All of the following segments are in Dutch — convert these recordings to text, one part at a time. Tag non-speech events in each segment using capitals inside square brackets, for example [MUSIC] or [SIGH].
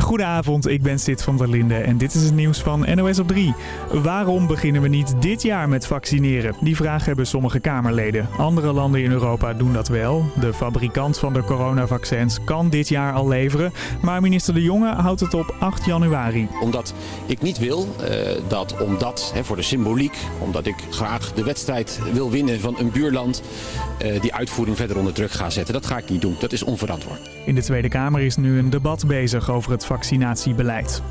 Goedenavond, ik ben Sid van der Linde en dit is het nieuws van NOS op 3. Waarom beginnen we niet dit jaar met vaccineren? Die vraag hebben sommige Kamerleden. Andere landen in Europa doen dat wel. De fabrikant van de coronavaccins kan dit jaar al leveren. Maar minister De Jonge houdt het op 8 januari. Omdat ik niet wil uh, dat omdat, hè, voor de symboliek, omdat ik graag de wedstrijd wil winnen van een buurland, uh, die uitvoering verder onder druk ga zetten. Dat ga ik niet doen. Dat is onverantwoord. In de Tweede Kamer is nu een debat bezig over het vaccinatiebeleid.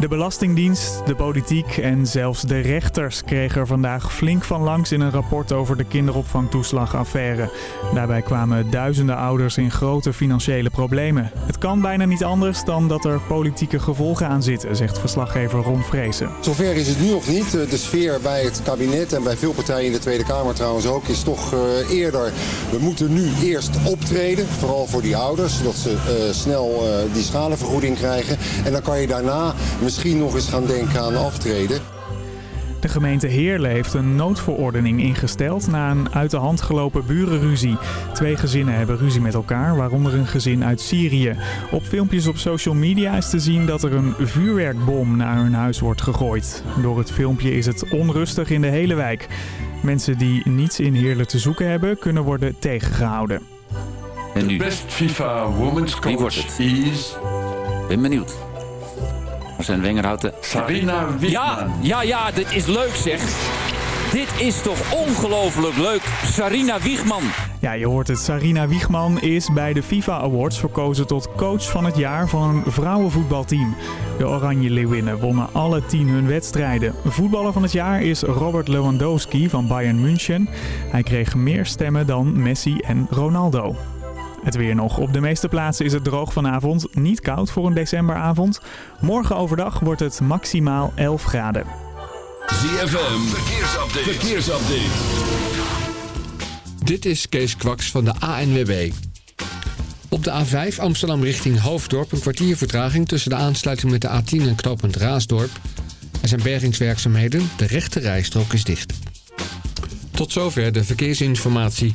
De Belastingdienst, de politiek en zelfs de rechters kregen er vandaag flink van langs in een rapport over de kinderopvangtoeslagaffaire. Daarbij kwamen duizenden ouders in grote financiële problemen. Het kan bijna niet anders dan dat er politieke gevolgen aan zitten, zegt verslaggever Ron Vrezen. Zover is het nu nog niet. De sfeer bij het kabinet en bij veel partijen in de Tweede Kamer trouwens ook is toch uh, eerder. We moeten nu eerst optreden, vooral voor die ouders, zodat ze uh, snel uh, die schadevergoeding krijgen. En dan kan je daarna misschien nog eens gaan denken aan aftreden. De gemeente Heerlen heeft een noodverordening ingesteld na een uit de hand gelopen burenruzie. Twee gezinnen hebben ruzie met elkaar, waaronder een gezin uit Syrië. Op filmpjes op social media is te zien dat er een vuurwerkbom naar hun huis wordt gegooid. Door het filmpje is het onrustig in de hele wijk. Mensen die niets in Heerlen te zoeken hebben, kunnen worden tegengehouden. En nu? De best FIFA Women's Coach is... Ben benieuwd. Zijn Wengerhouten. Sarina Wiegman. Ja, ja, ja, dit is leuk zeg. Dit is toch ongelooflijk leuk. Sarina Wiegman. Ja, je hoort het. Sarina Wiegman is bij de FIFA Awards verkozen tot coach van het jaar van een vrouwenvoetbalteam. De Oranje Leeuwinnen wonnen alle tien hun wedstrijden. Voetballer van het jaar is Robert Lewandowski van Bayern München. Hij kreeg meer stemmen dan Messi en Ronaldo. Het weer nog. Op de meeste plaatsen is het droog vanavond. Niet koud voor een decemberavond. Morgen overdag wordt het maximaal 11 graden. ZFM, verkeersupdate. verkeersupdate. Dit is Kees Kwaks van de ANWB. Op de A5 Amsterdam richting Hoofddorp een kwartier vertraging tussen de aansluiting met de A10 en knooppunt Raasdorp. Er zijn bergingswerkzaamheden, de rechte rijstrook is dicht. Tot zover de verkeersinformatie.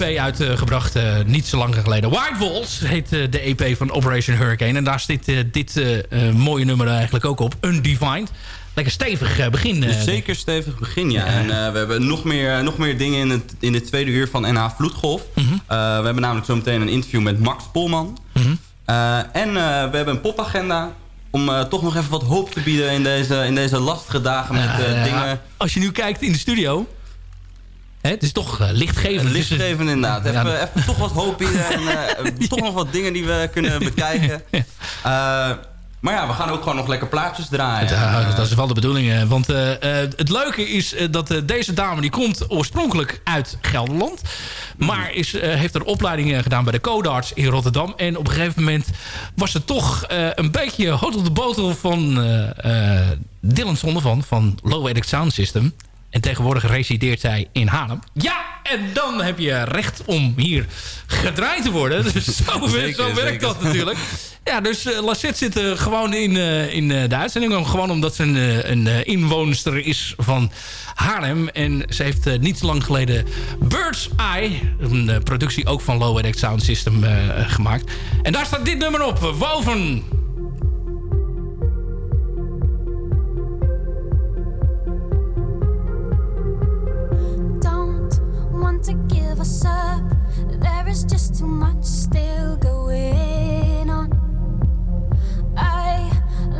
EP uitgebracht uh, niet zo lang geleden. White Walls heet uh, de EP van Operation Hurricane. En daar zit uh, dit mooie nummer eigenlijk ook op. Undefined. Lekker stevig begin. Zeker stevig begin, ja. En we hebben nog meer, nog meer dingen in het, in het tweede uur van NH Vloedgolf. Mm -hmm. we hebben namelijk zo meteen een interview met Max Polman. Mm -hmm. en we hebben een popagenda om uh, toch nog even wat hoop te bieden in deze, in deze lastige dagen met uh, dingen. Als je nu kijkt in de studio, Hè, het is toch uh, lichtgevend. lichtgevend inderdaad. Even, ja. even, toch wat hoop bieden en [LAUGHS] toch nog wat dingen die we kunnen bekijken. Maar ja, we gaan ook gewoon nog lekker plaatjes draaien. Ja, dat is wel de bedoeling. Want het leuke is dat deze dame die komt oorspronkelijk uit Gelderland. Maar is, heeft een opleiding gedaan bij de Codarts in Rotterdam. En op een gegeven moment was ze toch een beetje hot op de botel van Dylan Zondervan van Low Edit Sound System. En tegenwoordig resideert zij in Haarlem. Ja, en dan heb je recht om hier gedraaid te worden. [LAUGHS] Dus zo, zeker, zo werkt dat natuurlijk. Ja, dus uh, Lassette zit uh, gewoon in, uh, in de uitzending. Gewoon omdat ze een, een inwoonster is van Haarlem. En ze heeft niet lang geleden Bird's Eye... een productie ook van Low Edit Sound System gemaakt. En daar staat dit nummer op. Woven... us up. There is just too much still going on. I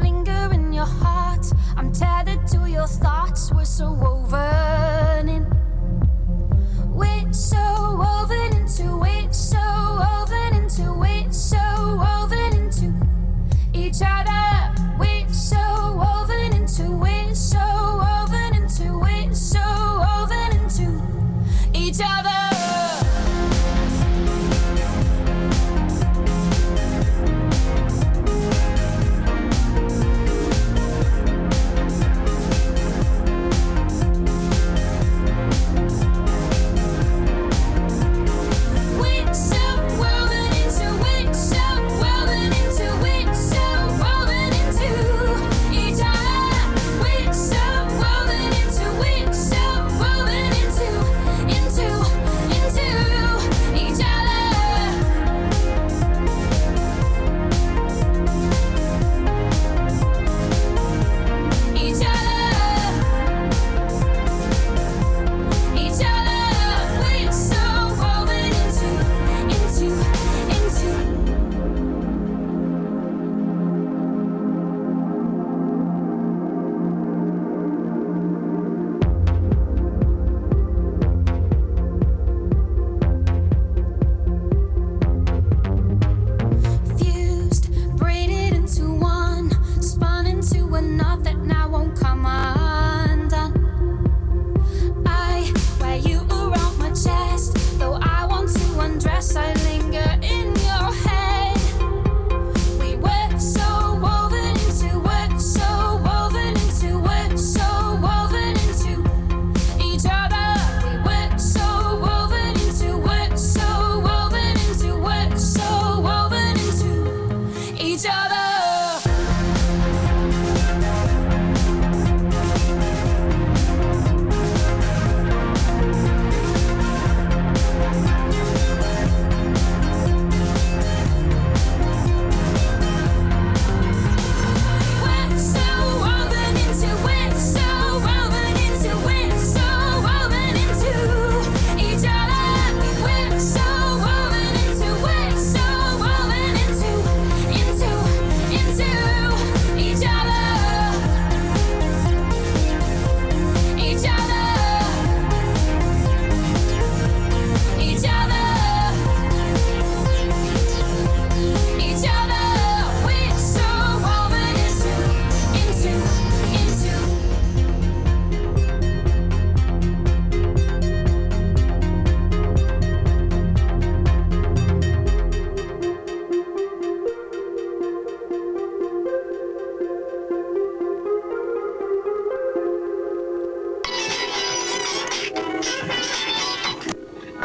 linger in your heart. I'm tethered to your thoughts. We're so woven in. We're so woven into it. So woven into it. So woven into each other.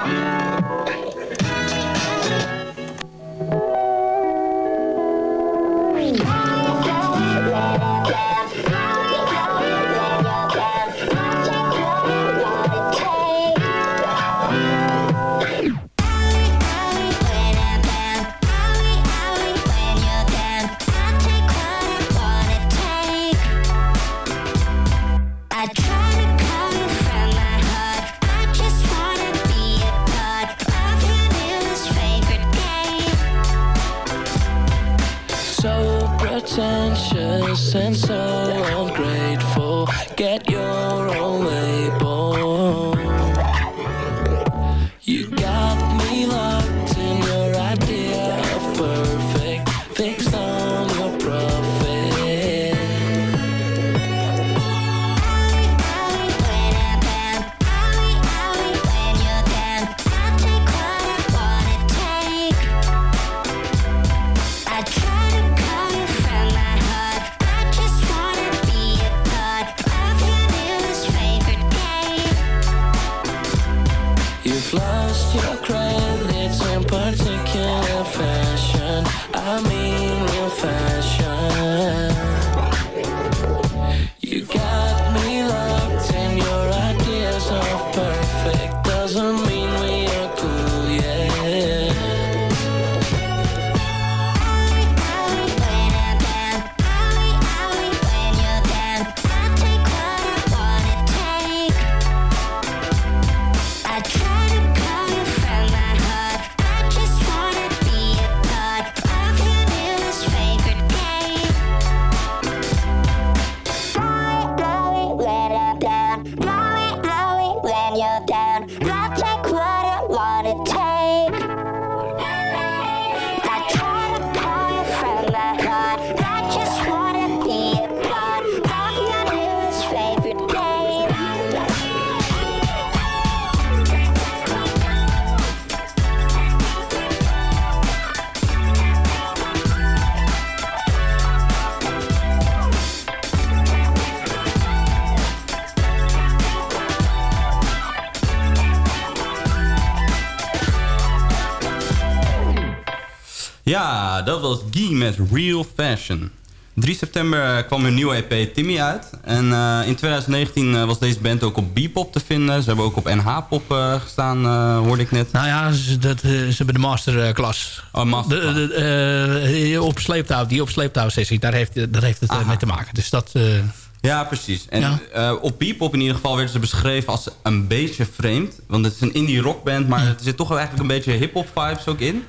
Yeah. Was Guy met Real Fashion. 3 september eh, kwam hun nieuwe EP Timmy uit. En eh, in 2019 eh, was deze band ook op Bebop te vinden. Ze hebben ook op NH-pop gestaan, hoorde ik net. Nou ja, ze, dat, ze hebben de masterclass. Oh, masterclass. De, de, op sleeptouw, die op sleeptouw-sessie, daar heeft, daar heeft het mee te maken. Dus dat... Ja, precies. En Ja. op Bebop in ieder geval werden ze beschreven als een beetje vreemd. Want het is een indie rockband, maar er zit toch wel eigenlijk een beetje hip-hop vibes ook in.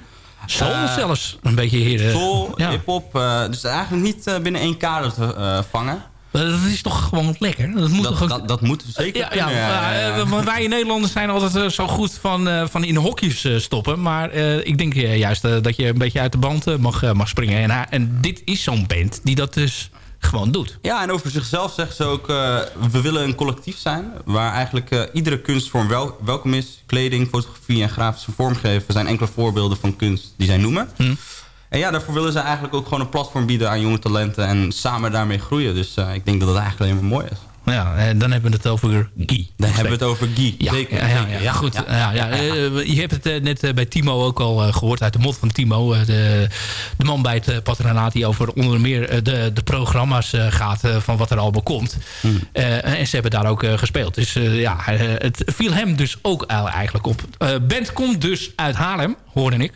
Soul Eh, zelfs, een beetje hier. Soul, ja. hip-hop. eh, dus eigenlijk niet eh, binnen één kader te vangen. Dat is toch gewoon lekker? Dat moet Dat, toch ook... dat, dat moet zeker ja, ja, ja, wij in Nederlanders zijn altijd zo goed van, van in hokjes stoppen. Maar ik denk juist dat je een beetje uit de band mag, mag springen. En, en dit is zo'n band die dat dus gewoon doet. Ja, en over zichzelf zeggen ze ook... eh, we willen een collectief zijn... waar eigenlijk eh, iedere kunstvorm wel, welkom is. Kleding, fotografie en grafische vormgeven... zijn enkele voorbeelden van kunst die zij noemen. Hm. En ja, daarvoor willen ze eigenlijk ook gewoon een platform bieden aan jonge talenten... en samen daarmee groeien. Dus eh, ik denk dat dat eigenlijk alleen maar mooi is. Ja, en dan hebben we het over Guy. Dan hebben we het over Guy. Ja, Zeker, ja, ja, ja, goed. Ja, ja, eh, je hebt het eh, net eh, bij Timo ook al eh, gehoord uit de mond van Timo. eh, de, de man bij het eh, patronaat die over onder meer eh, de, de programma's eh, gaat eh, van wat er allemaal komt. Eh, en ze hebben daar ook eh, gespeeld. Dus eh, ja, eh, het viel hem dus ook eigenlijk op. Eh band komt dus uit Haarlem, hoorde ik.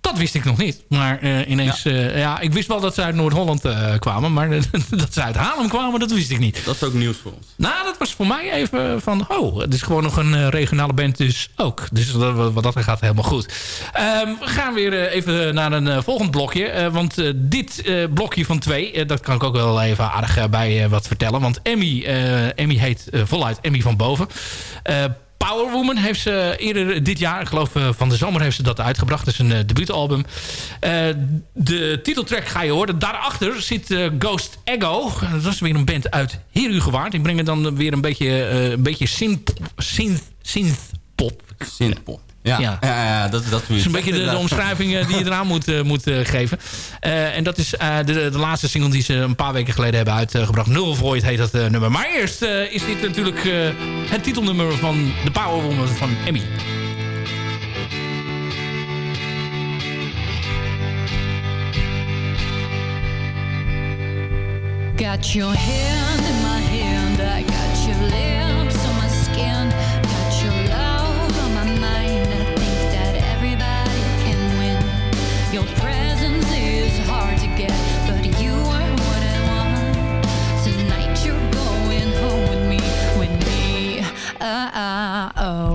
Dat wist ik nog niet. Maar eh, ineens... Ja. ja, ik wist wel dat ze uit Noord-Holland eh, kwamen. Maar [LAUGHS] dat ze uit Haarlem kwamen, dat wist ik niet. Dat is ook nieuws voor ons. Nou, dat was voor mij even van... Oh, het is gewoon nog een eh, regionale band dus ook. Dus dat, wat dat gaat helemaal goed. Ehm, we gaan weer eh, even naar een eh, volgend blokje. eh, want eh, dit eh, blokje van twee... eh, dat kan ik ook wel even aardig eh, bij eh, wat vertellen. Want Emmy, eh, Emmy heet eh, voluit Emmy van Boven. Power Woman heeft ze eerder dit jaar, ik geloof eh, van de zomer heeft ze dat uitgebracht. Dat is een eh, debuutalbum. Eh, de titeltrack ga je horen. Daarachter zit Ghost Ego. Dat is weer een band uit Herugewaard. Die brengen dan weer een beetje, een beetje synth, synth, synth pop. Synthpop. Ja, Ja. ja. ja, dat, dat Dat is een beetje de, de omschrijving eh, die je eraan moet, eh, moet eh, geven. Eh, en dat is eh, de, de laatste single die ze een paar weken geleden hebben uitgebracht. Null Void heet dat eh, nummer. Maar eerst eh, is dit natuurlijk eh, het titelnummer van de Power Woman van Emmy. Got your hand Uh, oh.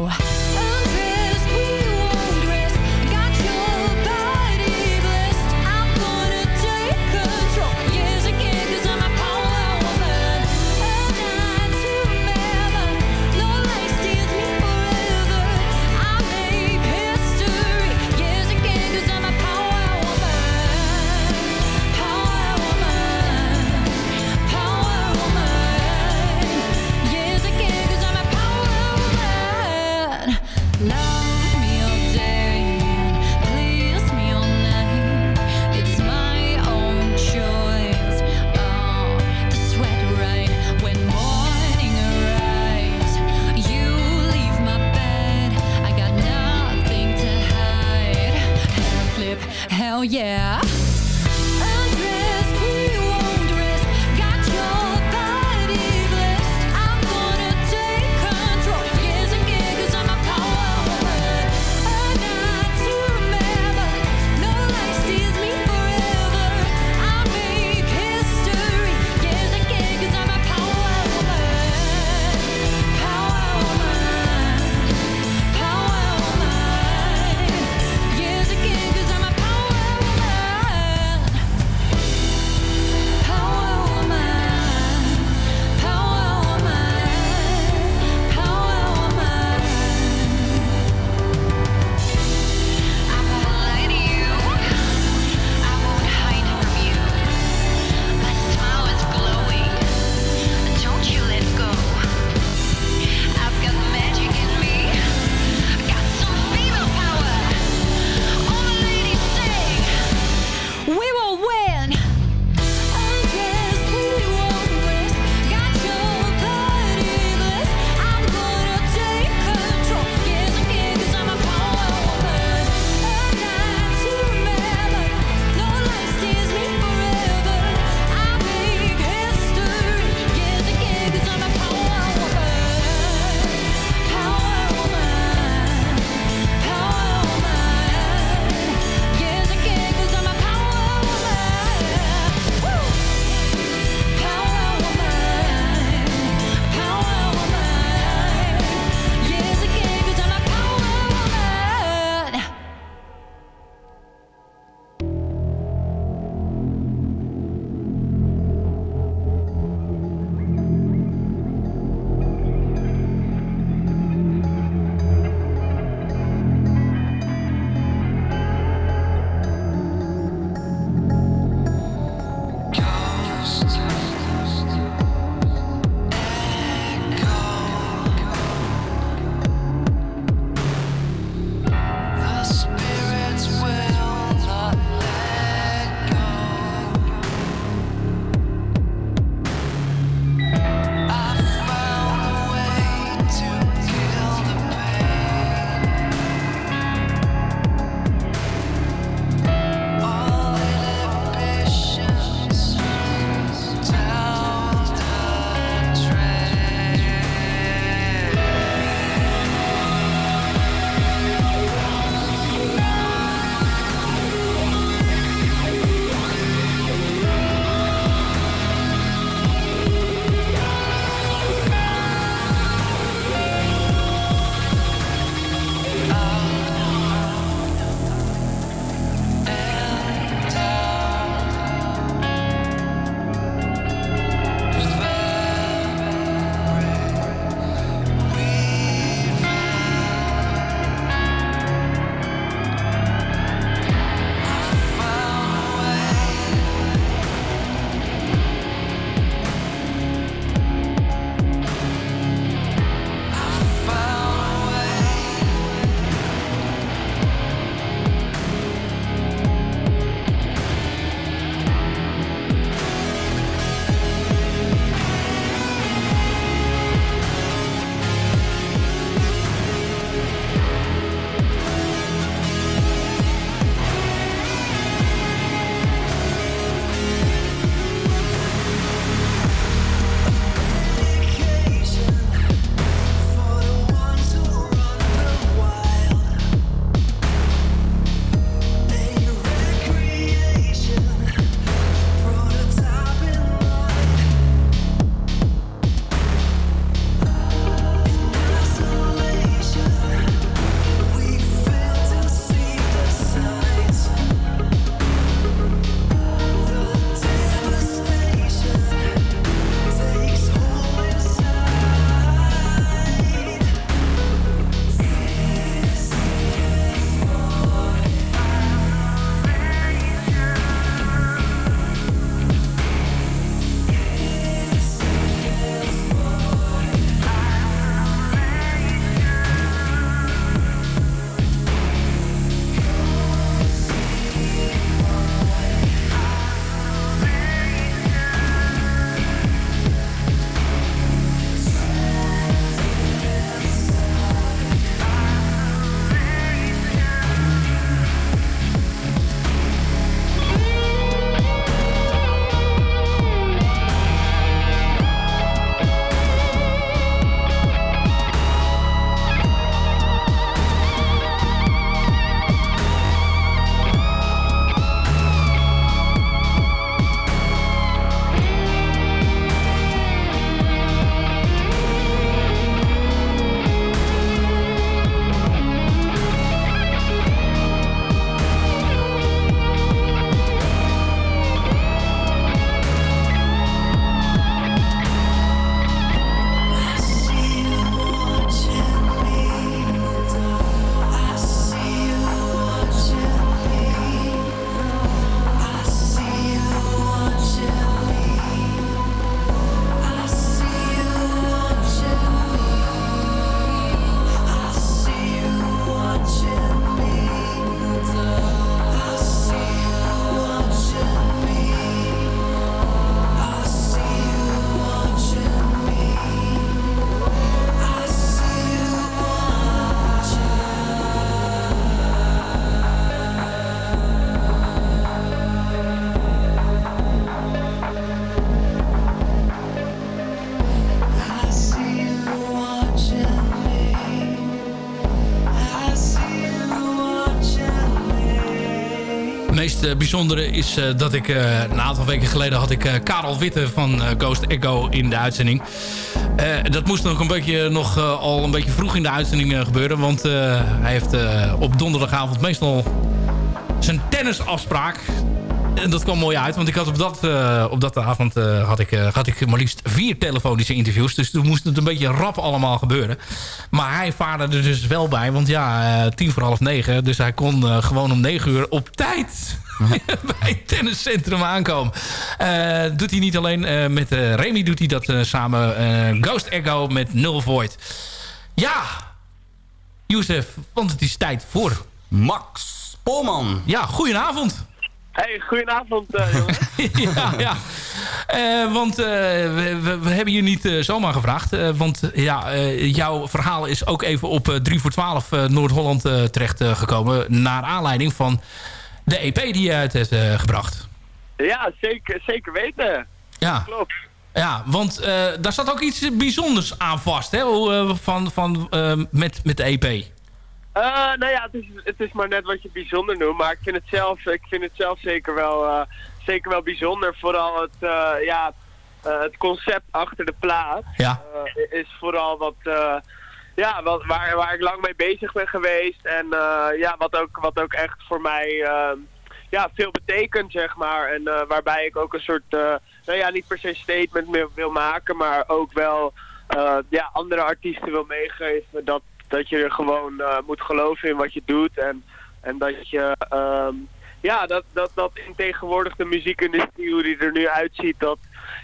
Bijzondere is eh, dat ik eh, een aantal weken geleden had ik Karel Witte van Ghost Echo in de uitzending. dat moest nog een beetje nog al een beetje vroeg in de uitzending gebeuren, want hij heeft op donderdagavond meestal zijn tennisafspraak en dat kwam mooi uit, want ik had op dat, uh, op dat avond uh, had ik, uh, had ik maar liefst vier telefonische interviews. Dus toen moest het een beetje rap allemaal gebeuren. Maar hij vaarde er dus wel bij, want ja, tien voor half negen. Dus hij kon gewoon om negen uur op tijd [LAUGHS] bij het tenniscentrum aankomen. doet hij niet alleen met Remy, doet hij dat samen. Ghost Echo met Null Void. Ja, Youssef, want het is tijd voor... Max Polman. Ja, goedenavond. Hey, goedenavond uh, jongen. [LAUGHS] ja, ja. Uh, want uh, we, we, hebben je niet zomaar gevraagd. want ja, jouw verhaal is ook even op 3 voor 12 Noord-Holland terecht gekomen. Naar aanleiding van de EP die je uit hebt gebracht. Ja, zeker, zeker weten. Ja. Klopt. Ja, want daar zat ook iets bijzonders aan vast, hè? Van, van, met, met de EP. Uh, nou ja, het is, het is maar net wat je bijzonder noemt. Maar ik vind het zelf, ik vind het zelf zeker, wel, uh, zeker wel bijzonder. Vooral het, uh, ja, het concept achter de plaat. Ja. is vooral wat, ja, wat, waar, waar ik lang mee bezig ben geweest. En ja, wat, ook, wat ook echt voor mij ja, veel betekent, zeg maar. En waarbij ik ook een soort, nou ja, niet per se statement meer wil maken. Maar ook wel ja, andere artiesten wil meegeven dat dat je er gewoon uh, moet geloven in wat je doet. En, en dat je, um, ja, dat, dat, dat in tegenwoordig de muziekindustrie, hoe die er nu uitziet, dat,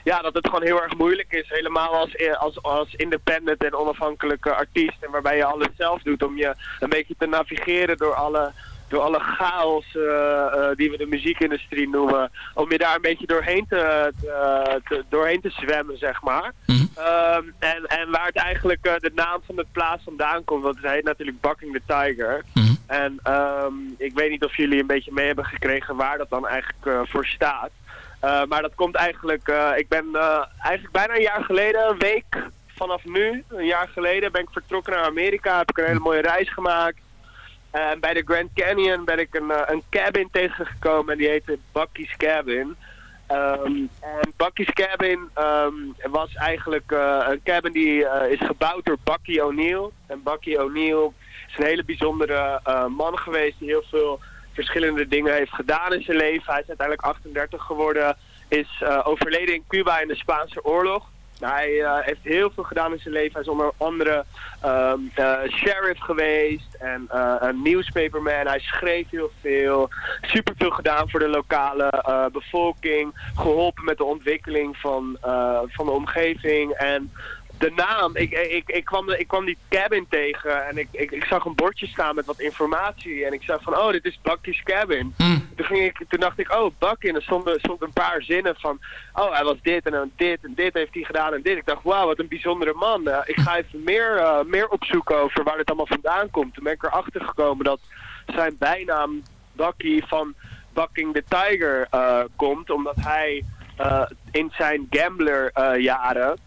ja, dat het gewoon heel erg moeilijk is. Helemaal als, als, als independent en onafhankelijke artiest. En waarbij je alles zelf doet om je een beetje te navigeren door alle door alle chaos uh, uh, die we de muziekindustrie noemen, om je daar een beetje doorheen te, te doorheen te zwemmen, zeg maar. Mhm. um, en, en waar het eigenlijk uh, de naam van het plaats vandaan komt, want het heet natuurlijk Bucking the Tiger. Mhm. En um, ik weet niet of jullie een beetje mee hebben gekregen waar dat dan eigenlijk voor staat. maar dat komt eigenlijk, ik ben eigenlijk bijna een jaar geleden, een week vanaf nu, een jaar geleden, ben ik vertrokken naar Amerika, heb ik een hele mooie reis gemaakt. En bij de Grand Canyon ben ik een, uh, een cabin tegengekomen en die heette Bucky's Cabin. Um, en Bucky's Cabin um, was eigenlijk uh, een cabin die is gebouwd door Bucky O'Neill. En Bucky O'Neill is een hele bijzondere man geweest die heel veel verschillende dingen heeft gedaan in zijn leven. Hij is uiteindelijk 38 geworden, is overleden in Cuba in de Spaanse oorlog. Hij uh, heeft heel veel gedaan in zijn leven. Hij is onder andere um, uh, sheriff geweest en uh, een newspaperman. Hij schreef heel veel. Superveel gedaan voor de lokale bevolking. Geholpen met de ontwikkeling van, van de omgeving. En de naam, ik, ik, ik, kwam, ik kwam die cabin tegen en ik, ik, ik zag een bordje staan met wat informatie. En ik zag van, oh, dit is Bucky's Cabin. Mm. Toen, ging ik, toen dacht ik, oh, Bucky. En er stonden, stond een paar zinnen van, oh, hij was dit en dan dit en dit heeft hij gedaan en dit. Ik dacht, wauw, wat een bijzondere man. Uh, ik ga even meer, uh, meer opzoeken over waar dit allemaal vandaan komt. Toen ben ik erachter gekomen dat zijn bijnaam Bucky van Bucking the Tiger uh, komt. Omdat hij in zijn gambler jaren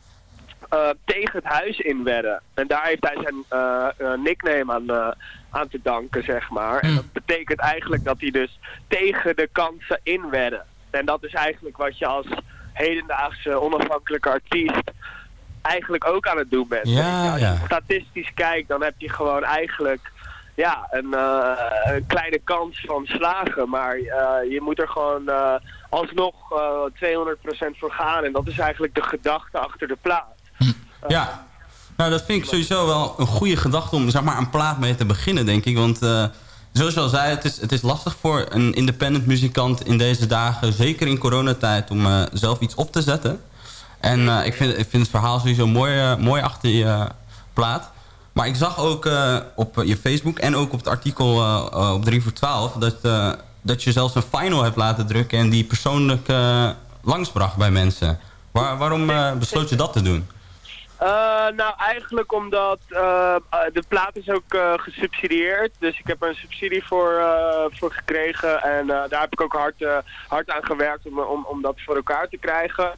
uh, tegen het huis in werden. En daar heeft hij zijn uh, nickname aan, aan te danken, zeg maar. En dat betekent eigenlijk dat hij dus tegen de kansen in werden. En dat is eigenlijk wat je als hedendaagse onafhankelijke artiest eigenlijk ook aan het doen bent. Ja, als je statistisch kijkt, dan heb je gewoon eigenlijk ja, een, een kleine kans van slagen. Maar je moet er gewoon alsnog 200% voor gaan. En dat is eigenlijk de gedachte achter de plaat. Ja, nou dat vind ik sowieso wel een goede gedachte om zeg maar, een plaat mee te beginnen, denk ik. Want uh, zoals je al zei, het is, het is lastig voor een independent muzikant in deze dagen, zeker in coronatijd, om uh, zelf iets op te zetten. En uh, ik, vind, ik vind het verhaal sowieso mooi, mooi achter je plaat. Maar ik zag ook op je Facebook en ook op het artikel op 3 voor 12... dat, dat je zelfs een final hebt laten drukken en die persoonlijk langsbracht bij mensen. Waar, waarom besloot je dat te doen? Uh, nou, eigenlijk omdat uh, de plaat is ook gesubsidieerd. Dus ik heb er een subsidie voor, voor gekregen. En daar heb ik ook hard, hard aan gewerkt om, om, om dat voor elkaar te krijgen.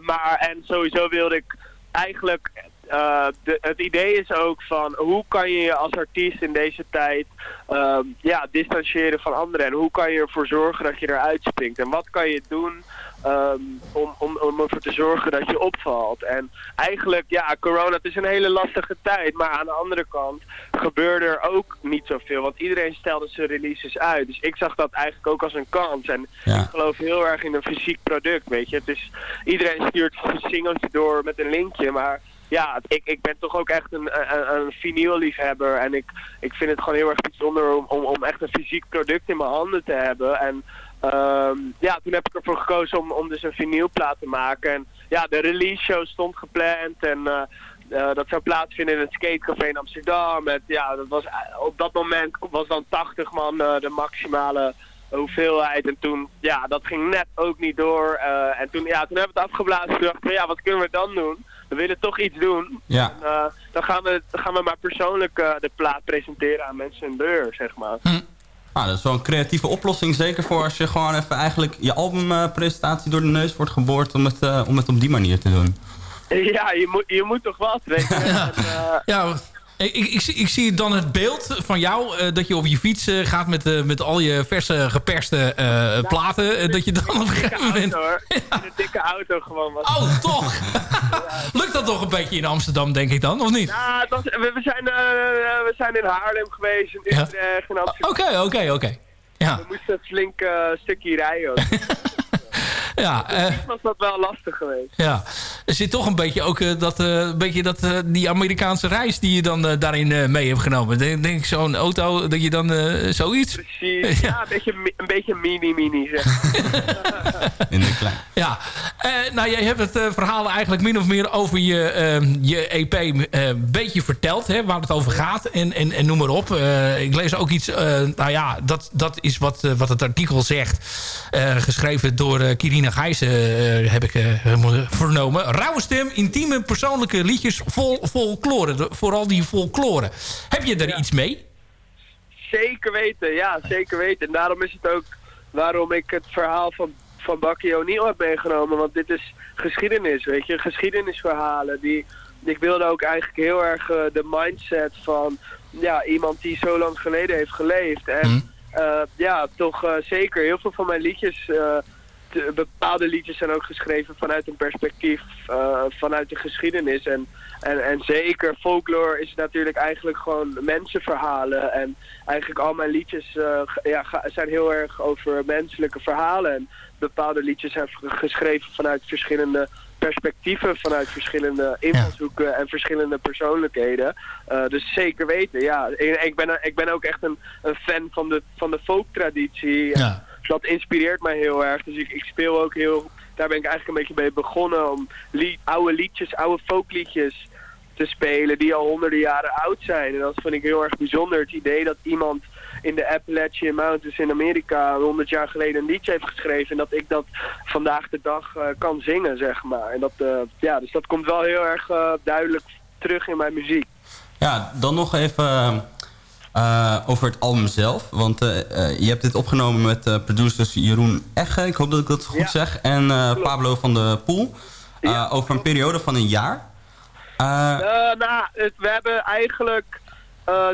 maar, en sowieso wilde ik eigenlijk eh, de, het idee is ook van hoe kan je je als artiest in deze tijd ehm, ja, distancieren van anderen. En hoe kan je ervoor zorgen dat je eruit springt. En wat kan je doen ehm, om, om, om ervoor te zorgen dat je opvalt. En eigenlijk, ja, corona, het is een hele lastige tijd. Maar aan de andere kant gebeurde er ook niet zoveel. Want iedereen stelde zijn releases uit. Dus ik zag dat eigenlijk ook als een kans. En Ja. ik geloof heel erg in een fysiek product, weet je. Het is, iedereen stuurt een singeltje door met een linkje, maar... Ja, ik, ik ben toch ook echt een, een, een vinylliefhebber. En ik, ik vind het gewoon heel erg bijzonder om, om, om echt een fysiek product in mijn handen te hebben. En ehm, ja, toen heb ik ervoor gekozen om, om dus een vinylplaat te maken. En ja, de release show stond gepland. En eh, eh, dat zou plaatsvinden in het skatecafé in Amsterdam. Met, ja, dat was, eh, op dat moment was dan 80 man de maximale hoeveelheid. En toen, ja, dat ging net ook niet door. En toen, ja, toen hebben we het afgeblazen. Toen dacht ik, van, ja, wat kunnen we dan doen? We willen toch iets doen. Ja. En, dan, gaan we, gaan we maar persoonlijk de plaat presenteren aan mensen in deur, zeg maar. Ah, dat is wel een creatieve oplossing. Zeker voor als je gewoon even eigenlijk je albumpresentatie door de neus wordt geboord... om het, eh, om het op die manier te doen. Ja, je moet, je moet toch wat, weet je. En, eh, Ja, ik, ik, ik, zie- dan het beeld van jou eh, dat je op je fiets eh, gaat met, eh, met al je verse geperste eh, platen. dat je dan op een gegeven moment... auto. [LAUGHS] In een dikke auto gewoon was. Oh, toch? [LAUGHS] [LAUGHS] Lukt dat toch een beetje in Amsterdam, denk ik dan, of niet? Ja, was, we, we zijn, we zijn in Haarlem geweest, in Ja. Utrecht, in Amsterdam. Oké, oké, oké. Ja, We moesten een flink stukje rijden. Ja, [LAUGHS] eh, was dat wel lastig geweest. ja. Er zit toch een beetje ook eh, dat, eh, een beetje dat, die Amerikaanse reis die je dan daarin eh, mee hebt genomen. Denk, denk ik zo'n auto, dat je dan eh, zoiets... Precies. [LAUGHS] Ja, een beetje, een beetje mini-mini, zeg. [LAUGHS] In de klein. Ja, Eh, nou jij hebt het verhaal eigenlijk min of meer over je, eh, je EP eh, een beetje verteld, hè, waar het over gaat en, en, en noem maar op. Eh, ik lees ook iets, eh, nou ja, dat, dat is wat, wat het artikel zegt. Eh, geschreven door eh, Kirina Gijzen, eh, heb ik eh, vernomen. Rauwe stem, intieme persoonlijke liedjes vol folklore, de- vooral die folklore. Heb je er iets mee? Zeker weten, ja, zeker weten. En daarom is het ook waarom ik het verhaal van, van Bucky O'Neill heb meegenomen. Want dit is geschiedenis, weet je. Geschiedenisverhalen. Die, ik wilde ook eigenlijk heel erg eh, de mindset van ja, iemand die zo lang geleden heeft geleefd. En eh, ja, toch eh, zeker heel veel van mijn liedjes... de- bepaalde liedjes zijn ook geschreven vanuit een perspectief eh, vanuit de geschiedenis. En, en, en zeker folklore is natuurlijk eigenlijk gewoon mensenverhalen. En eigenlijk al mijn liedjes eh, ja, zijn heel erg over menselijke verhalen. En bepaalde liedjes zijn geschreven vanuit verschillende perspectieven, vanuit verschillende invalshoeken en verschillende persoonlijkheden. Eh, dus zeker weten, ja. Ik, ik ben, ik ben ook echt een, een fan van de, van de folktraditie. Ja. Dat inspireert mij heel erg. Dus ik, ik speel ook heel... Daar ben ik eigenlijk een beetje mee begonnen. Om oude liedjes, oude folkliedjes te spelen die al honderden jaren oud zijn. En dat vind ik heel erg bijzonder. Het idee dat iemand in de Appalachian Mountains in Amerika 100 jaar geleden een liedje heeft geschreven. En dat ik dat vandaag de dag eh, kan zingen, zeg maar. En dat, eh, ja, dus dat komt wel heel erg eh, duidelijk terug in mijn muziek. Ja, dan nog even eh, over het album zelf. Want eh, eh, je hebt dit opgenomen met producers Jeroen Egge, ik hoop dat ik dat goed zeg, en Pablo van de Poel. Over een periode van een jaar. Nou, het- we hebben eigenlijk...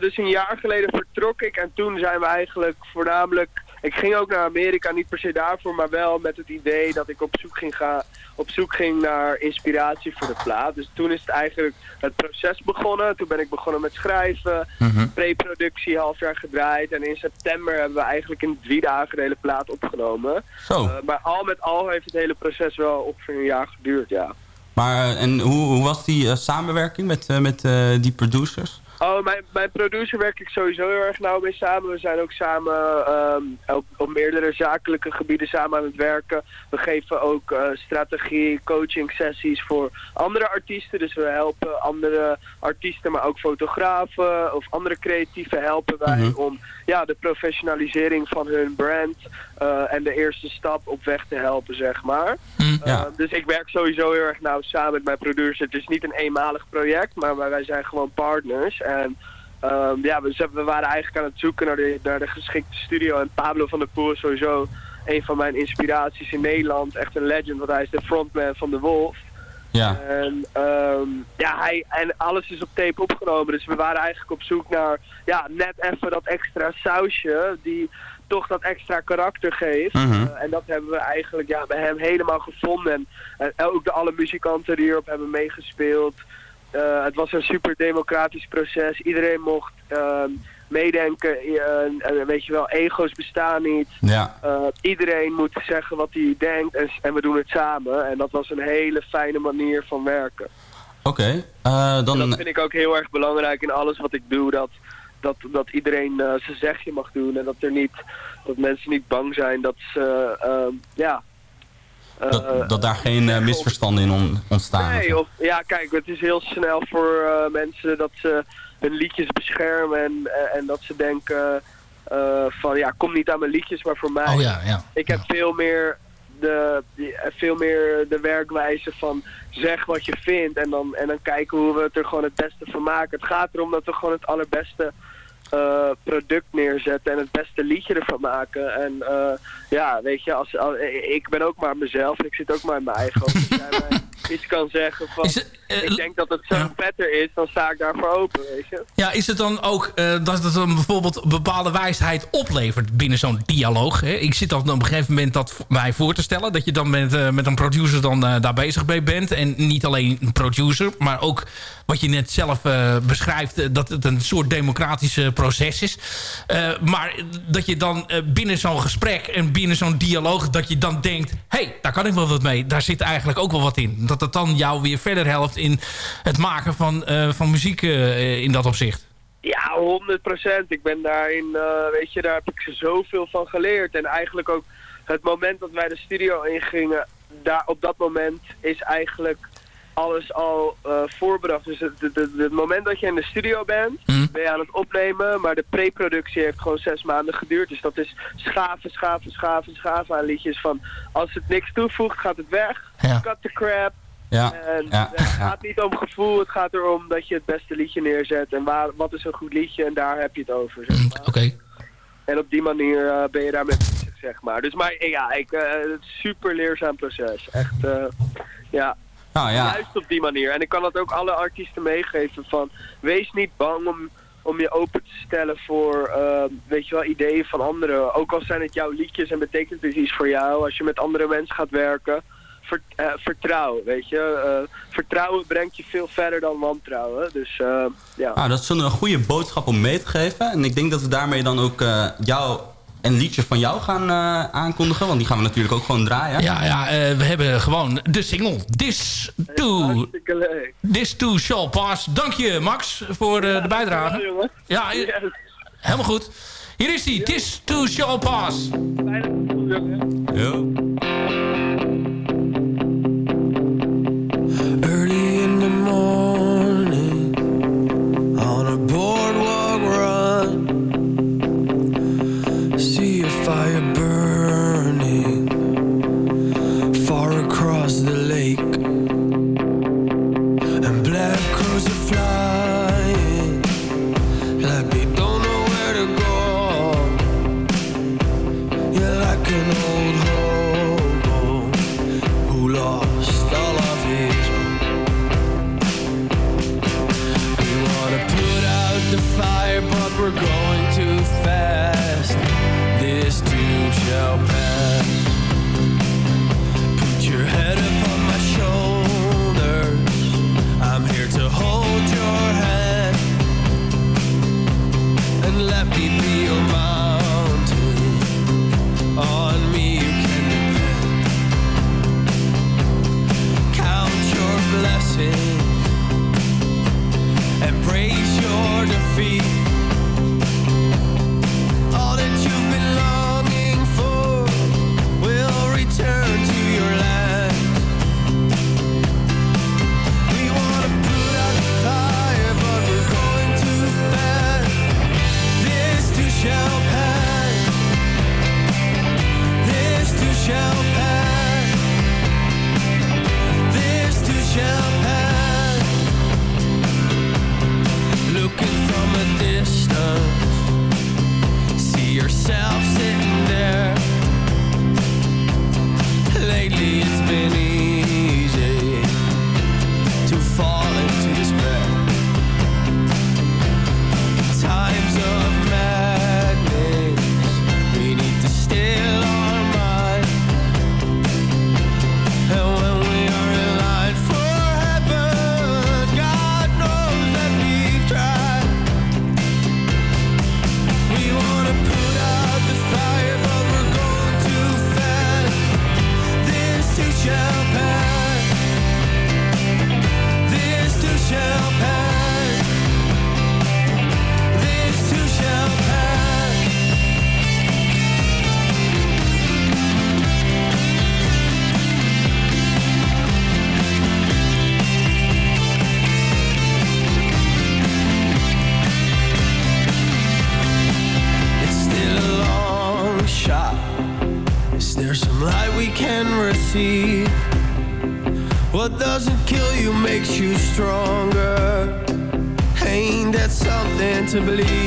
dus een jaar geleden vertrok ik en toen zijn we eigenlijk voornamelijk... Ik ging ook naar Amerika, niet per se daarvoor, maar wel met het idee dat ik op zoek ging, gaan, op zoek ging naar inspiratie voor de plaat. Dus toen is het eigenlijk het proces begonnen. Toen ben ik begonnen met schrijven, Mhm. pre-productie half jaar gedraaid. En in september hebben we eigenlijk in drie dagen de hele plaat opgenomen. Zo. Eh, maar al met al heeft het hele proces wel ongeveer een jaar geduurd, ja. maar eh, en hoe, hoe was die eh, samenwerking met, met die producers? Oh, mijn, mijn producer werk ik sowieso heel erg nauw mee samen. We zijn ook samen ehm, op, op meerdere zakelijke gebieden samen aan het werken. We geven ook eh, strategie, coaching sessies voor andere artiesten. Dus we helpen andere artiesten, maar ook fotografen of andere creatieven helpen wij Mhm. om ja, de professionalisering van hun brand eh, en de eerste stap op weg te helpen, zeg maar. Ja. Uh, dus ik werk sowieso heel erg nauw samen met mijn producer. Het is niet een eenmalig project, maar wij zijn gewoon partners. En ehm, ja, we, we waren eigenlijk aan het zoeken naar de, naar de geschikte studio. En Pablo van der Poel is sowieso een van mijn inspiraties in Nederland. Echt een legend, want hij is de frontman van The Wolf. Ja. En, ehm, ja, hij, en alles is op tape opgenomen. Dus we waren eigenlijk op zoek naar ja, net even dat extra sausje die toch dat extra karakter geeft. Mhm. Eh, en dat hebben we eigenlijk ja, bij hem helemaal gevonden. En, en ook de alle muzikanten die hierop hebben meegespeeld. Eh, het was een super democratisch proces. Iedereen mocht ehm, meedenken. Eh, en weet je wel, ego's bestaan niet. Ja. Eh, iedereen moet zeggen wat hij denkt en, en we doen het samen. En dat was een hele fijne manier van werken. Oké. eh, En dan... dat vind ik ook heel erg belangrijk in alles wat ik doe. Dat, dat, dat iedereen eh, zijn zegje mag doen. En dat, er niet, dat mensen niet bang zijn dat ze... ja, eh, dat, dat daar geen eh, misverstanden in on- ontstaan. Nee, of, ja, kijk, het is heel snel voor eh, mensen dat ze hun liedjes beschermen en, eh, en dat ze denken eh, van ja, kom niet aan mijn liedjes, maar voor mij. Oh ja, ja. Ik heb veel meer de, die- eh, veel meer de werkwijze van zeg wat je vindt en dan, en dan kijken hoe we het er gewoon het beste van maken. Het gaat erom dat we gewoon het allerbeste eh, product neerzetten en het beste liedje ervan maken. En eh, ja, weet je, als, als- ik ben ook maar mezelf, ik zit ook maar in mijn eigen. Als jij mij [LAUGHS] iets kan zeggen van, ik denk dat het zo vetter is, dan sta ik daarvoor open, weet je. Ja, is het dan ook eh, dat het dan bijvoorbeeld een bepaalde wijsheid oplevert binnen zo'n dialoog? Hè? Ik zit dan op een gegeven moment dat mij voor te stellen. Dat je dan met, eh, met een producer dan eh, daar bezig mee bent. En niet alleen een producer, maar ook wat je net zelf eh, beschrijft. eh, dat het een soort democratische proces is. Eh, maar dat je dan eh, binnen zo'n gesprek en binnen zo'n dialoog... dat je dan denkt, hey, daar kan ik wel wat mee. Daar zit eigenlijk ook wel wat in. Dat het dan jou weer verder helpt in het maken van, eh, van muziek in dat opzicht. Ja, 100 procent. Ik ben daarin, weet je, daar heb ik zoveel van geleerd. En eigenlijk ook het moment dat wij de studio ingingen, daar, op dat moment is eigenlijk alles al eh, voorbedacht. Dus het, het, het- het moment dat je in de studio bent, ben je aan het opnemen, maar de pre-productie heeft gewoon zes maanden geduurd. Dus dat is schaven, schaven, schaven, schaven aan liedjes van als het niks toevoegt, gaat het weg. Cut the crap. Ja, En ja, het gaat niet om gevoel, het gaat erom dat je het beste liedje neerzet. En waar, wat is een goed liedje en daar heb je het over. Zeg maar. Oké. En op die manier eh, ben je daarmee bezig, zeg maar. Dus maar ja, ik, eh, het is super leerzaam proces. Echt, ja. Nou ja. Juist op die manier. En ik kan dat ook alle artiesten meegeven van, wees niet bang om, om je open te stellen voor, eh, weet je wel, ideeën van anderen. Ook al zijn het jouw liedjes en betekent het iets voor jou. Als je met andere mensen gaat werken, ver, eh, vertrouw, weet je. Eh, vertrouwen brengt je veel verder dan wantrouwen. Dus eh, ja. Nou, dat is een goede boodschap om mee te geven. En ik denk dat we daarmee dan ook eh, jou een liedje van jou gaan eh, aankondigen. Want die gaan we natuurlijk ook gewoon draaien. Ja, ja eh, we hebben gewoon de single. This to, this to shall pass. Dank je, Max, voor eh, de bijdrage. Ja, helemaal goed. Hier is hij. This to shall pass. Yo. Early to believe.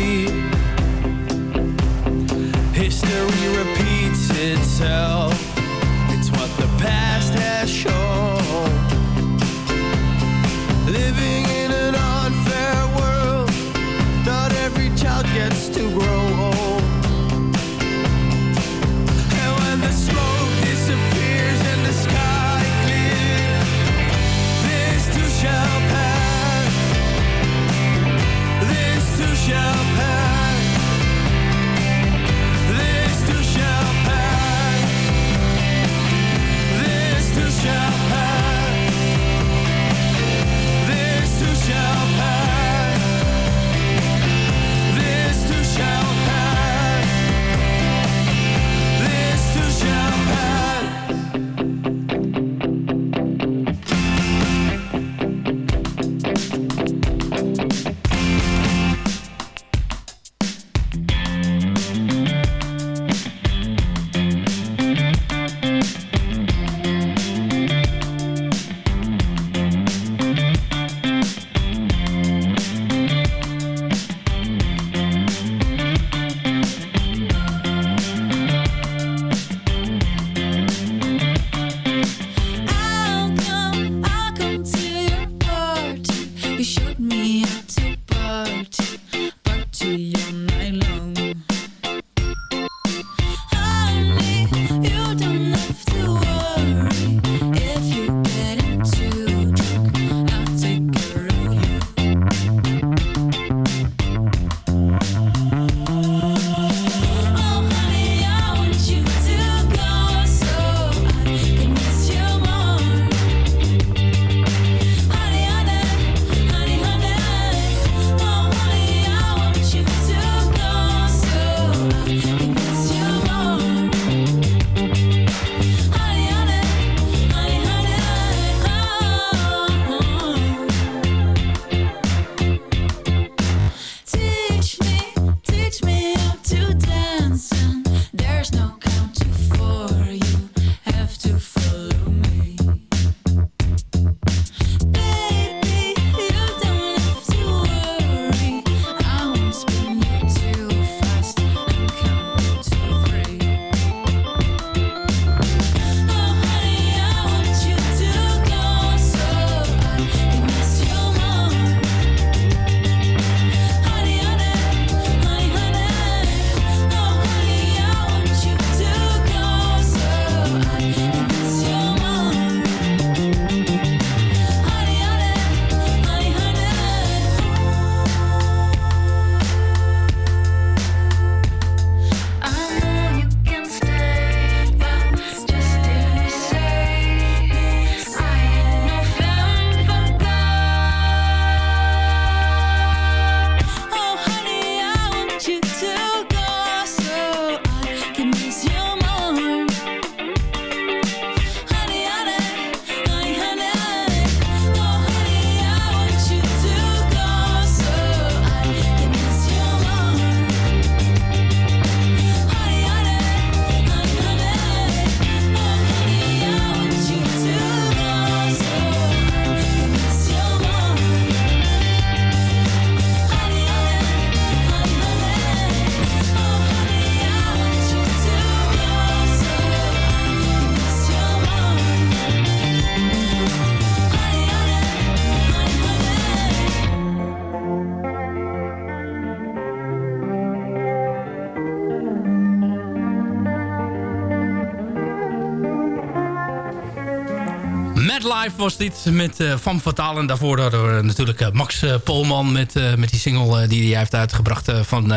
was dit met uh, Van Fataal. En daarvoor hadden we natuurlijk eh, Max uh, Polman met, met die single die hij heeft uitgebracht van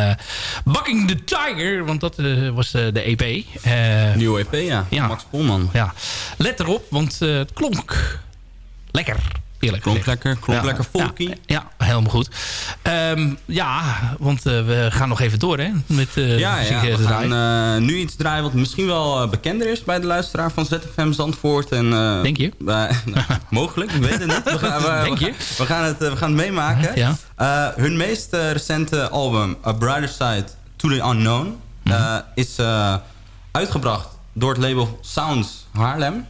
Bucking the Tiger. Want dat was de EP. Nieuwe EP, ja. ja. Max Polman. Ja. Let erop, want het klonk lekker eerlijk lekker, klonk ja. lekker volkie. Ja, helemaal goed. Ehm, ja, want eh, we gaan nog even door, hè? Met uh, ja, muziek ja, we nu iets draaien wat misschien wel bekender is... bij de luisteraar van ZFM Zandvoort. En, Denk je? [LAUGHS] Nou, mogelijk, ik weet het niet. We gaan, we, [LAUGHS] gaan, het, we gaan het meemaken. Hun meest recente album, A Brighter Side To The Unknown... Mhm. Is uitgebracht door het label Sounds Haarlem...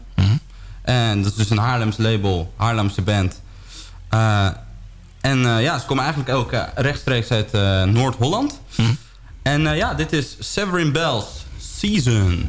En dat is dus een Haarlems label, Haarlemse band. Eh, en eh, ja, ze komen eigenlijk ook eh, rechtstreeks uit Noord-Holland. En eh, ja, dit is Severin Bells Season.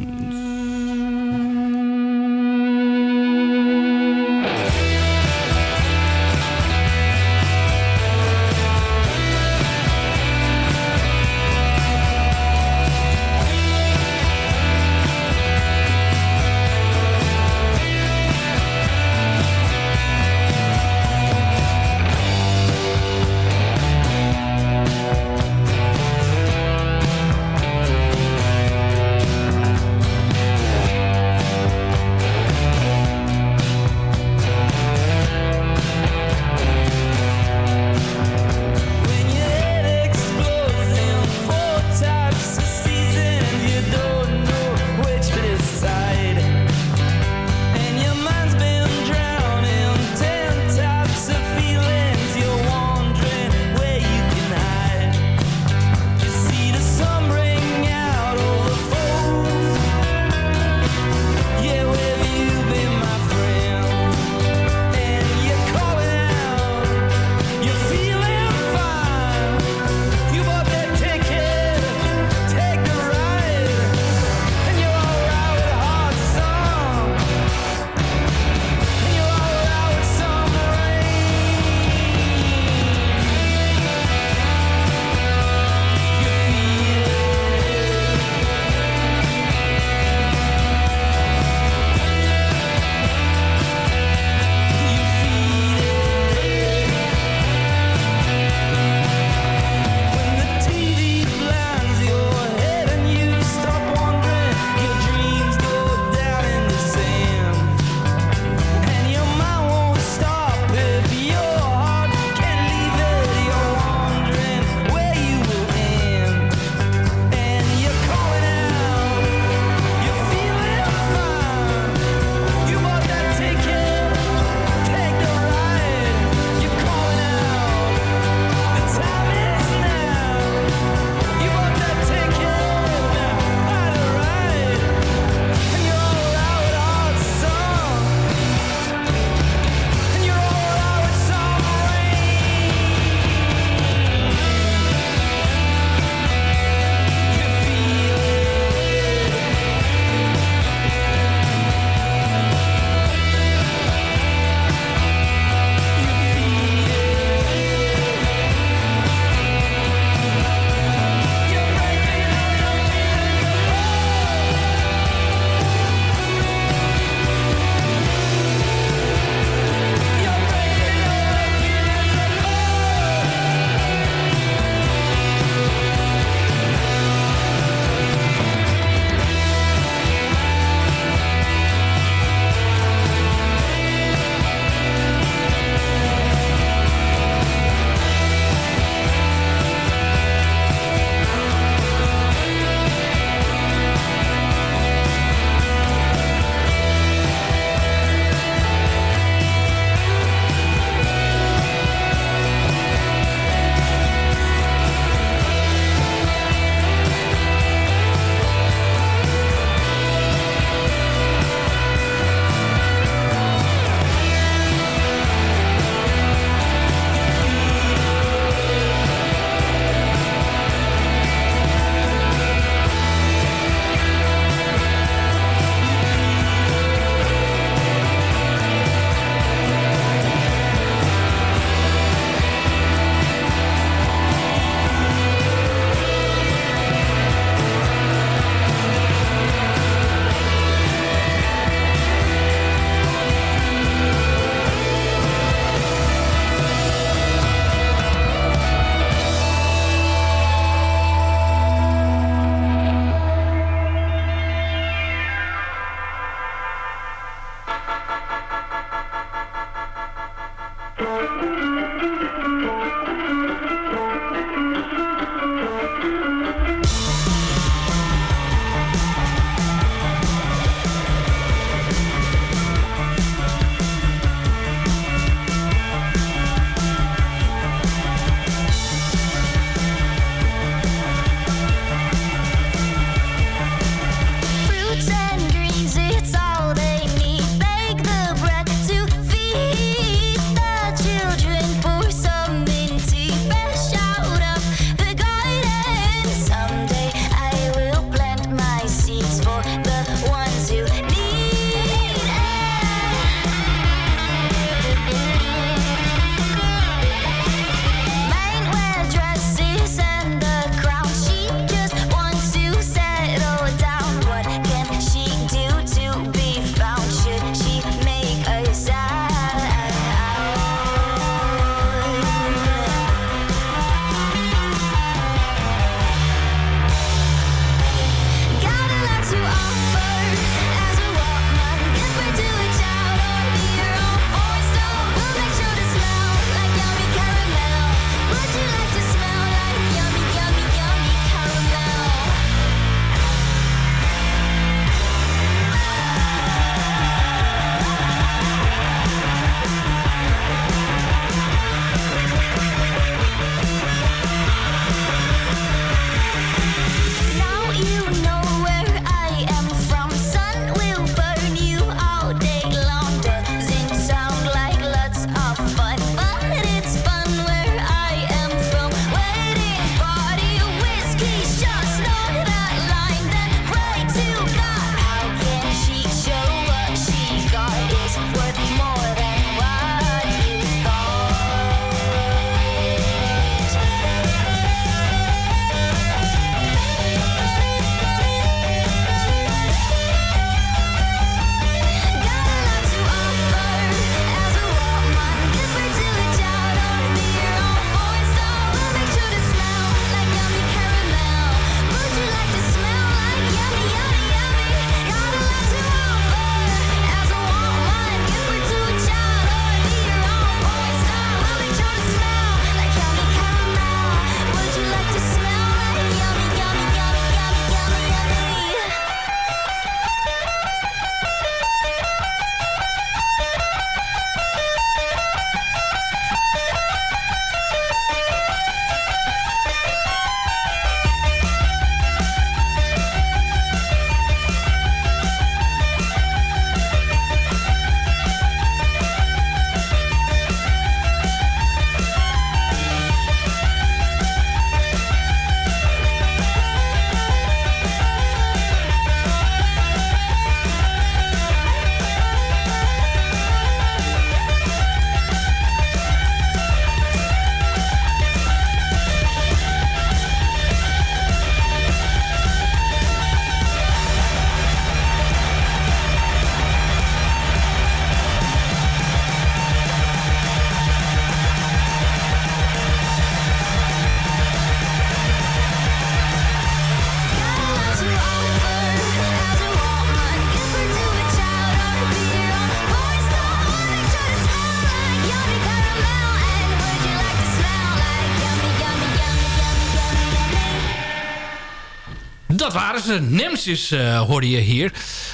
Nemesis eh, hoorde je hier.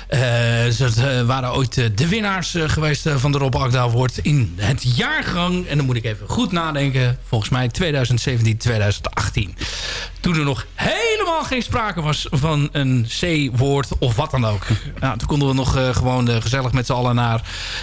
Eh, ze eh, waren ooit de winnaars geweest van de Rob Agda Award in het jaargang. En dan moet ik even goed nadenken. Volgens mij 2017, 2018. Toen er nog helemaal geen sprake was van een C-woord of wat dan ook. Nou, toen konden we nog gewoon gezellig met z'n allen naar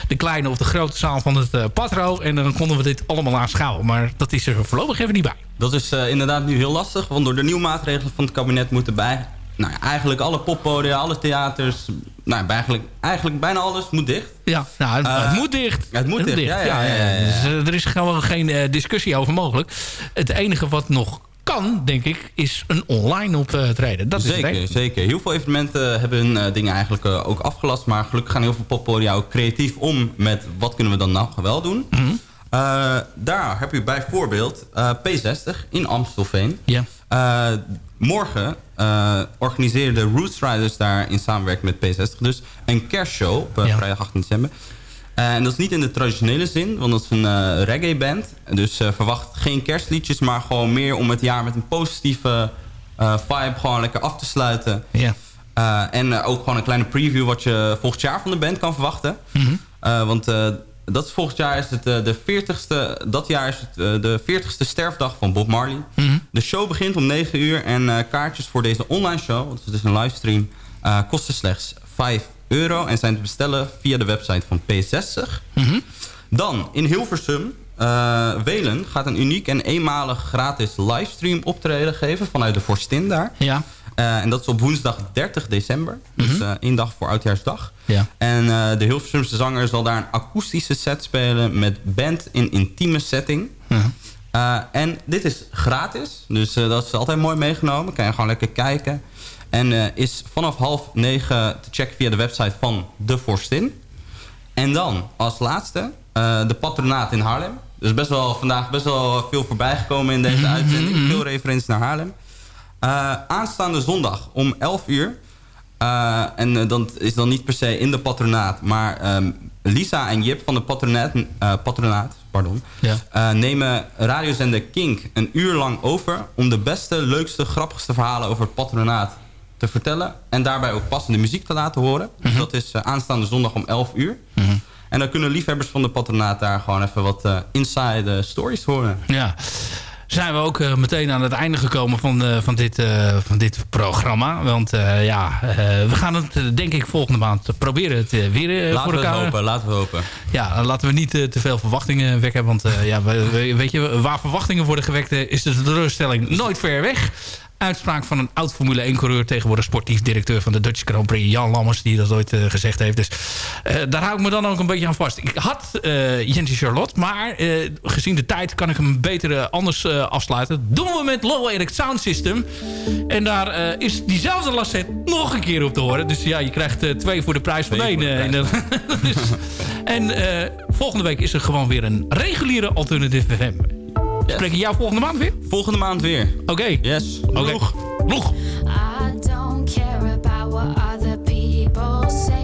de kleine of de grote zaal van het Patro. En dan konden we dit allemaal aanschouwen. Maar dat is er voorlopig even niet bij. Dat is inderdaad nu heel lastig, want door de nieuwe maatregelen van het kabinet moeten bij... Nou ja, eigenlijk alle poppodia, alle theaters, nou, eigenlijk, eigenlijk bijna alles moet dicht. Ja, nou, het, Eh, moet dicht. Het moet dicht, ja, ja, ja, ja, ja. Dus, eh, er is gewoon geen eh, discussie over mogelijk. Het enige wat nog kan, denk ik, is een online optreden. Dat is het zeker, zeker. Heel veel evenementen hebben hun dingen eigenlijk ook afgelast. Maar gelukkig gaan heel veel poppodia ook creatief om met wat kunnen we dan nou wel doen. Mhm. Daar heb je bijvoorbeeld eh, P60 in Amstelveen. Ja. Eh, morgen organiseren de Roots Riders daar in samenwerking met P60 dus een kerstshow op eh, Ja. vrijdag 18 december. En dat is niet in de traditionele zin, want dat is een reggae band. Dus verwacht geen kerstliedjes, maar gewoon meer om het jaar met een positieve vibe gewoon lekker af te sluiten. Ja. En ook gewoon een kleine preview wat je volgend jaar van de band kan verwachten. Mhm. Eh, want dat volgend jaar is het eh, de 40ste, dat jaar is het eh, de 40ste sterfdag van Bob Marley. Mhm. De show begint om 9 uur en eh, kaartjes voor deze online show, want het is een livestream, kosten slechts 5 euro en zijn te bestellen via de website van P60. Mhm. Dan in Hilversum, Welen gaat een uniek en eenmalig gratis livestream optreden geven vanuit de Forstin daar. Ja. Eh, en dat is op woensdag 30 december. Dus eh, één dag voor Oudjaarsdag. Ja. En eh, de Hilversumse zanger zal daar een akoestische set spelen... met band in intieme setting. En dit is gratis. Dus dat is altijd mooi meegenomen. Kan je gewoon lekker kijken. En is vanaf half negen te checken via de website van De Forstin. En dan als laatste de patronaat in Haarlem. Dus best wel vandaag best wel veel voorbij gekomen in deze uitzending. Veel referenties naar Haarlem. Eh, aanstaande zondag om 11 uur. Eh, en eh, dat is dan niet per se in de patronaat. Maar ehm, Lisa en Jip van de patronaat, patronaat pardon, Ja. nemen radiozender Kink een uur lang over... om de beste, leukste, grappigste verhalen over het patronaat te vertellen. En daarbij ook passende muziek te laten horen. Dus dat is aanstaande zondag om 11 uur. En dan kunnen liefhebbers van de patronaat daar gewoon even wat inside stories horen. Ja. Zijn we ook eh, meteen aan het einde gekomen van, eh, van, dit, eh, van dit programma. Want ja, we gaan het denk ik volgende maand proberen het weer laten voor we het elkaar. hopen, laten we hopen. Ja, laten we niet te veel verwachtingen wekken. Want ja, we- we- weet je, waar verwachtingen worden gewekt... is de teleurstelling nooit ver weg. Uitspraak van een oud Formule 1-coureur... tegenwoordig sportief directeur van de Dutch Grand Prix... Jan Lammers, die dat ooit eh, gezegd heeft. Dus eh, daar hou ik me dan ook een beetje aan vast. Ik had eh Jensie Charlotte, maar gezien de tijd... kan ik hem beter anders afsluiten. Doen we met Low Eric Sound System. En daar is diezelfde lasset nog een keer op te horen. Dus ja, je krijgt twee voor de prijs van één. [LAUGHS] [LAUGHS] Dus- en volgende week is er gewoon weer een reguliere Alternative FM. Spreek je jou volgende maand weer? Volgende maand weer. Oké. Yes. Oké. Loeg. I don't care about what other people say.